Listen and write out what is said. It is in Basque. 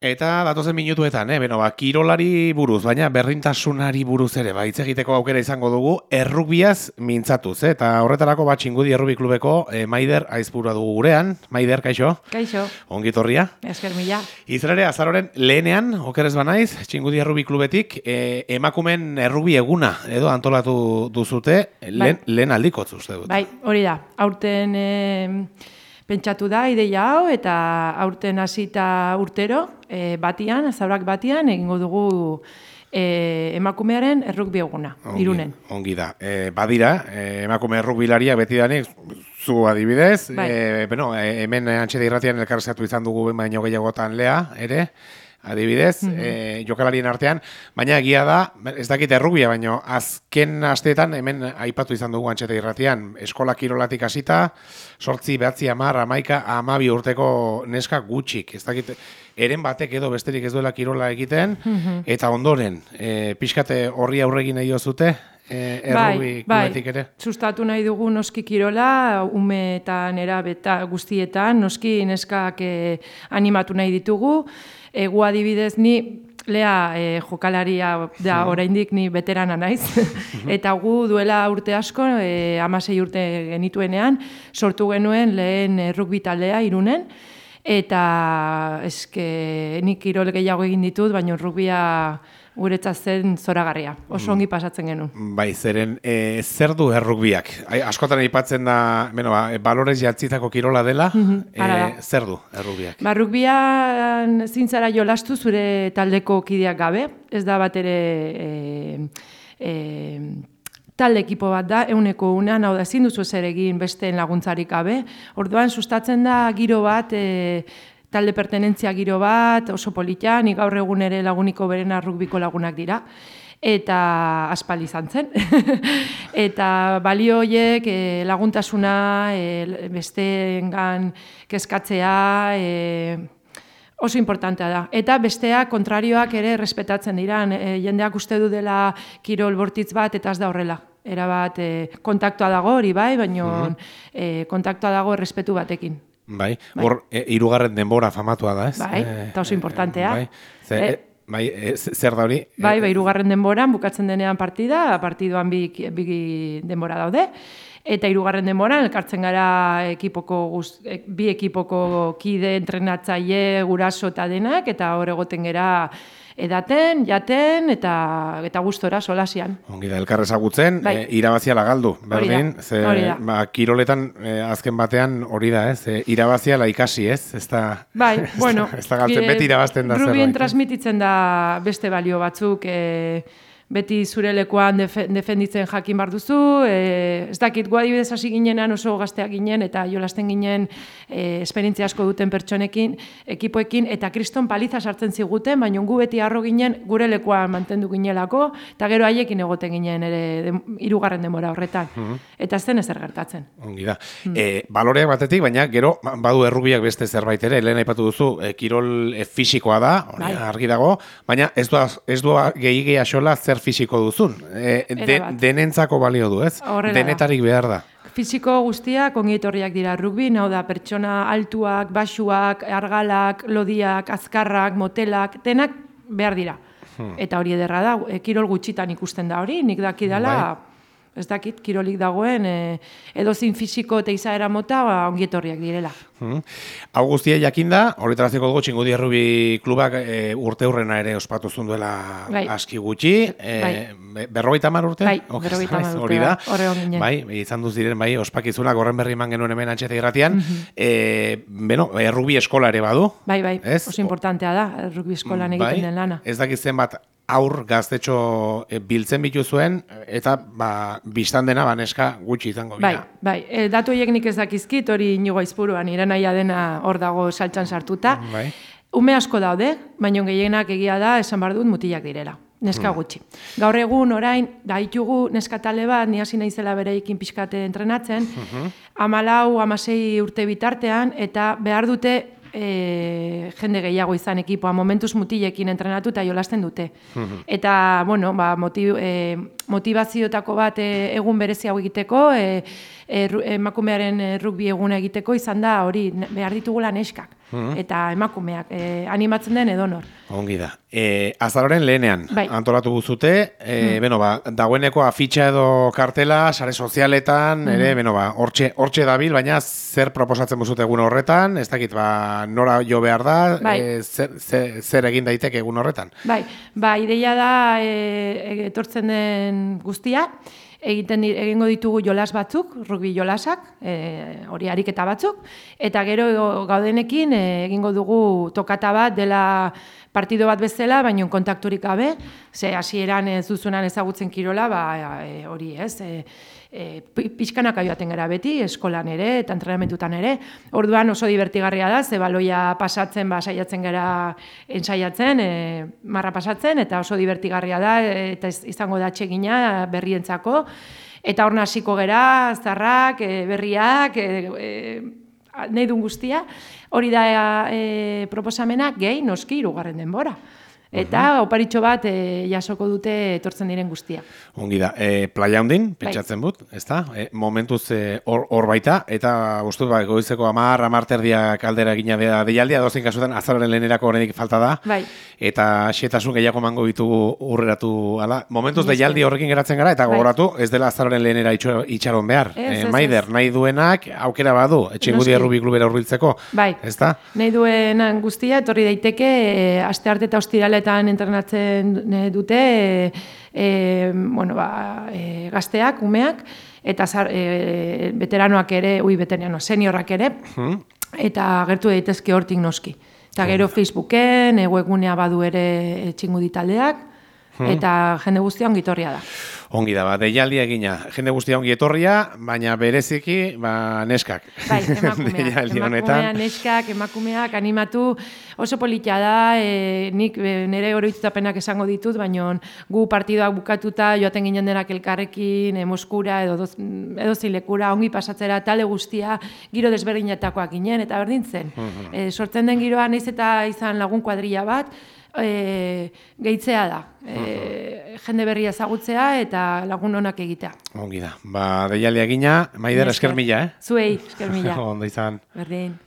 Eta datozen minutuetan, eh? Beno, ba, kirolari buruz, baina berrintasunari buruz ere, ba, egiteko aukera izango dugu, errukbiaz mintzatuz, eh? eta horretarako bat txingudi errubi klubeko eh, Maider aizpura dugu gurean. Maider, kaixo? Kaixo. Ongitorria. Esker mila. Izrere, azaroren lehenean, okerez banaiz, txingudi errubi klubetik, eh, emakumen errubi eguna, edo antolatu duzute, lehen, bai. lehen aldikotz uste dut. Bai, hori da, aurten... Eh, pentsatu da ideia hau eta aurten hasita urtero e, batian, azaurak batian egingo dugu e, emakumearen errukbi eguna, irunen. Ongi da. E, badira, e, emakume errukbilaria beti danik, zu adibidez, bai. e, bueno, hemen antxede irratian elkarrezatu izan dugu baino gehiagotan lea, ere, adibidez, mm -hmm. jokalarien artean, baina egia da, ez dakit errubia, baina azken asteetan, hemen aipatu izan dugu antxeta irratian, eskola kirolatik hasita, sortzi, behatzi, amar, amaika, amabi urteko neska gutxik, ez dakit, eren batek edo besterik ez duela kirola egiten, mhm. eta ondoren, e, pixkate horri aurregin nahi zute, e, errubi bai, bai. ere. Sustatu nahi dugu noski kirola, umeetan, erabeta guztietan, noski neskak e, animatu nahi ditugu, egu adibidez ni lea e, jokalaria da oraindik ni veterana naiz. Eta gu duela urte asko e, 16 urte genituenean sortu genuen lehen e, rugby taldea irunen. Eta eske nik kirol gehiago egin ditut baina rugbia guretzat zen zoragarria. Oso ongi pasatzen genuen. Bai, zeren, e, zer du errukbiak? Askotan aipatzen da, bueno, ba, balorez jatzitako kirola dela, e, zer du errukbiak? Ba, rukbian zintzara jolastu zure taldeko kideak gabe, ez da bat ere... E, e, talde ekipo bat da, euneko unean, hau da, ezin duzu zer egin besteen laguntzarik gabe. Orduan, sustatzen da giro bat, e, talde pertenentzia giro bat, oso politia, ni gaur egun ere laguniko beren arrukbiko lagunak dira eta aspaldi izan zen. eta balio horiek e, laguntasuna, e, besteengan kezkatzea, e, oso importantea da. Eta besteak kontrarioak ere respetatzen dira. E, jendeak uste du dela kirol bortitz bat eta ez da horrela. Era bat e, kontaktua dago hori bai, baina mm -hmm. kontaktua dago errespetu batekin. Bai, bai, hor, bai. irugarren denbora famatua da, ez? Bai, eh, eta oso importantea. Bai, Ze, e, bai e, zer da hori? Bai, bai, irugarren denboran bukatzen denean partida, partiduan bi, bi denbora daude, eta irugarren denboran elkartzen gara ekipoko guz, bi ekipoko kide entrenatzaile guraso eta denak, eta hor egoten gera edaten, jaten eta eta gustora solasian. Ongi da elkar ezagutzen, bai. e, irabazia lagaldu, berdin, ze ba, kiroletan e, azken batean hori da, ez? E, irabazia la ikasi, ez? Ez da Bai, bueno, ez da galtzen beti irabazten da zerbait. Rubien transmititzen da beste balio batzuk, eh beti zure lekuan defenditzen jakin bar duzu, e, ez dakit gu adibidez hasi ginenan oso gazteak ginen eta jolasten ginen e, esperientzia asko duten pertsonekin, ekipoekin eta kriston paliza sartzen ziguten, baina gu beti harro ginen gure lekuan mantendu ginelako eta gero haiekin egoten ginen ere hirugarren demora horretan. Mhm. Eta ez zen ezer gertatzen. Ongi da. Mm. E, baloreak batetik, baina gero ba, badu errubiak beste zerbait ere, lehen aipatu duzu, e, kirol e, fisikoa da, bai. argi dago, baina ez du, ez du gehi zer fisiko duzun. E, de, denentzako balio du, ez? Denetarik behar da. Fisiko guztiak ongietorriak dira rugbi, hau da pertsona altuak, basuak, argalak, lodiak, azkarrak, motelak, denak behar dira. Hmm. Eta hori ederra da, e, kirol gutxitan ikusten da hori, nik daki dela, bai ez dakit, kirolik dagoen, e, edo zin fisiko eta izaera mota, ba, ongietorriak direla. Hmm. Hau guztia jakin da, horretaraziko dugu txingudi errubi klubak e, urte hurrena ere ospatu zunduela bai. aski gutxi, e, bai. berrogeita mar urte? Bai, berrogeita mar urte, hori da. Bai, bai, izan duz diren, bai, ospakizunak horren berri man genuen hemen antxeta irratian, mm -hmm. e, beno, errubi eskola ere badu? Bai, bai, ez? oso importantea da, errubi eskolan egiten bai. den lana. Ez dakitzen bat, aur gaztetxo e, biltzen bitu zuen, eta ba, biztan dena baneska gutxi izango gira. Bai, bai. E, datu horiek nik ez dakizkit, hori inigo izpuruan, irenaia dena hor dago saltsan sartuta. Bai. Ume asko daude, baina gehienak egia da, esan bar dut mutilak direla. Neska mm. gutxi. Gaur egun orain, daitugu neska tale bat, ni hasi naizela bereikin pixkate entrenatzen, uh amalau, amasei urte bitartean, eta behar dute e, jende gehiago izan ekipoa momentuz mutilekin entrenatu eta jolasten dute. Mhm. Eta, bueno, ba, motiv, e, motivazioetako bat e, egun berezi hau egiteko, e, emakumearen rugbi eguna egiteko izan da hori behar ditugula neskak. mm-hmm. eta emakumeak, e, animatzen den edonor. Ongi da. E, azaroren lehenean, bai. antolatu guzute, e, mm. beno ba, dagoeneko afitxa edo kartela, sare sozialetan, mm. ere, beno ba, hortxe, hortxe dabil, baina zer proposatzen buzute egun horretan, ez dakit, ba, nora jo behar da, bai. e, zer, zer, zer egin daiteke egun horretan? Bai, ba, ideia da, e, etortzen den guztia, egiten egingo ditugu jolas batzuk, rugby jolasak, e, hori ariketa batzuk, eta gero gaudenekin e, egingo dugu tokata bat dela partido bat bezala, baino kontakturik gabe, ze hasieran ez duzunan ezagutzen kirola, ba, e, hori ez, e, e, pixkanak aioaten gara beti, eskolan ere, eta entrenamentutan ere. Orduan oso divertigarria da, ze baloia pasatzen, ba, saiatzen gara ensaiatzen, e, marra pasatzen, eta oso divertigarria da, eta izango da txegina berrientzako. Eta hor hasiko gera, zarrak, e, berriak, e, e, nahi dun guztia, hori da e, proposamena gehi noski irugarren denbora. Eta uh oparitxo bat e, jasoko dute etortzen diren guztia. Ongi da, e, playa hundin, bai. pentsatzen but, ez da? E, momentuz hor e, baita, eta guztu ba, goizeko amar, amarterdiak aldera gina da deialdia, dozin kasutan azararen lehenerako horrenik falta da. Bai. Eta xetasun gehiago mango ditugu urreratu, ala, momentuz deialdi horrekin geratzen gara, eta bai. gogoratu, ez dela azararen lehenera itxaron behar. Ez, e, maider, nahi duenak, aukera badu, etxingudi errubi klubera urbiltzeko. Bai, ez da? Nahi duenan guztia, etorri daiteke, e, aste arte eta ostirale horretan entrenatzen eh, dute e, bueno, ba, e, gazteak, umeak, eta zar, e, veteranoak ere, ui, veterano, seniorrak ere, hmm. eta gertu daitezke hortik noski. Eta gero Facebooken, e, webgunea badu ere txingu ditaldeak, hmm. eta jende guztia ongitorria da. Ongi da, ba, deialdi egina. Jende guztia ongi etorria, baina bereziki, ba, neskak. Bai, emakumea. emakumea, neskak, emakumeak, animatu. Oso politia da, e, nik e, nire oroitzapenak esango ditut, baina gu partidoak bukatuta, joaten ginen denak elkarrekin, e, Moskura, edo, edo zilekura, ongi pasatzera, tale guztia, giro desberdinetakoak ginen, eta berdin zen. Mhm. e, sortzen den giroa, naiz eta izan lagun kuadrilla bat, e, gehitzea da. E, jende berria ezagutzea eta lagun onak egitea. Ongi da. Ba, deialdi egina, maider esker mila, eh? Zuei, esker Ondo izan. Berdin.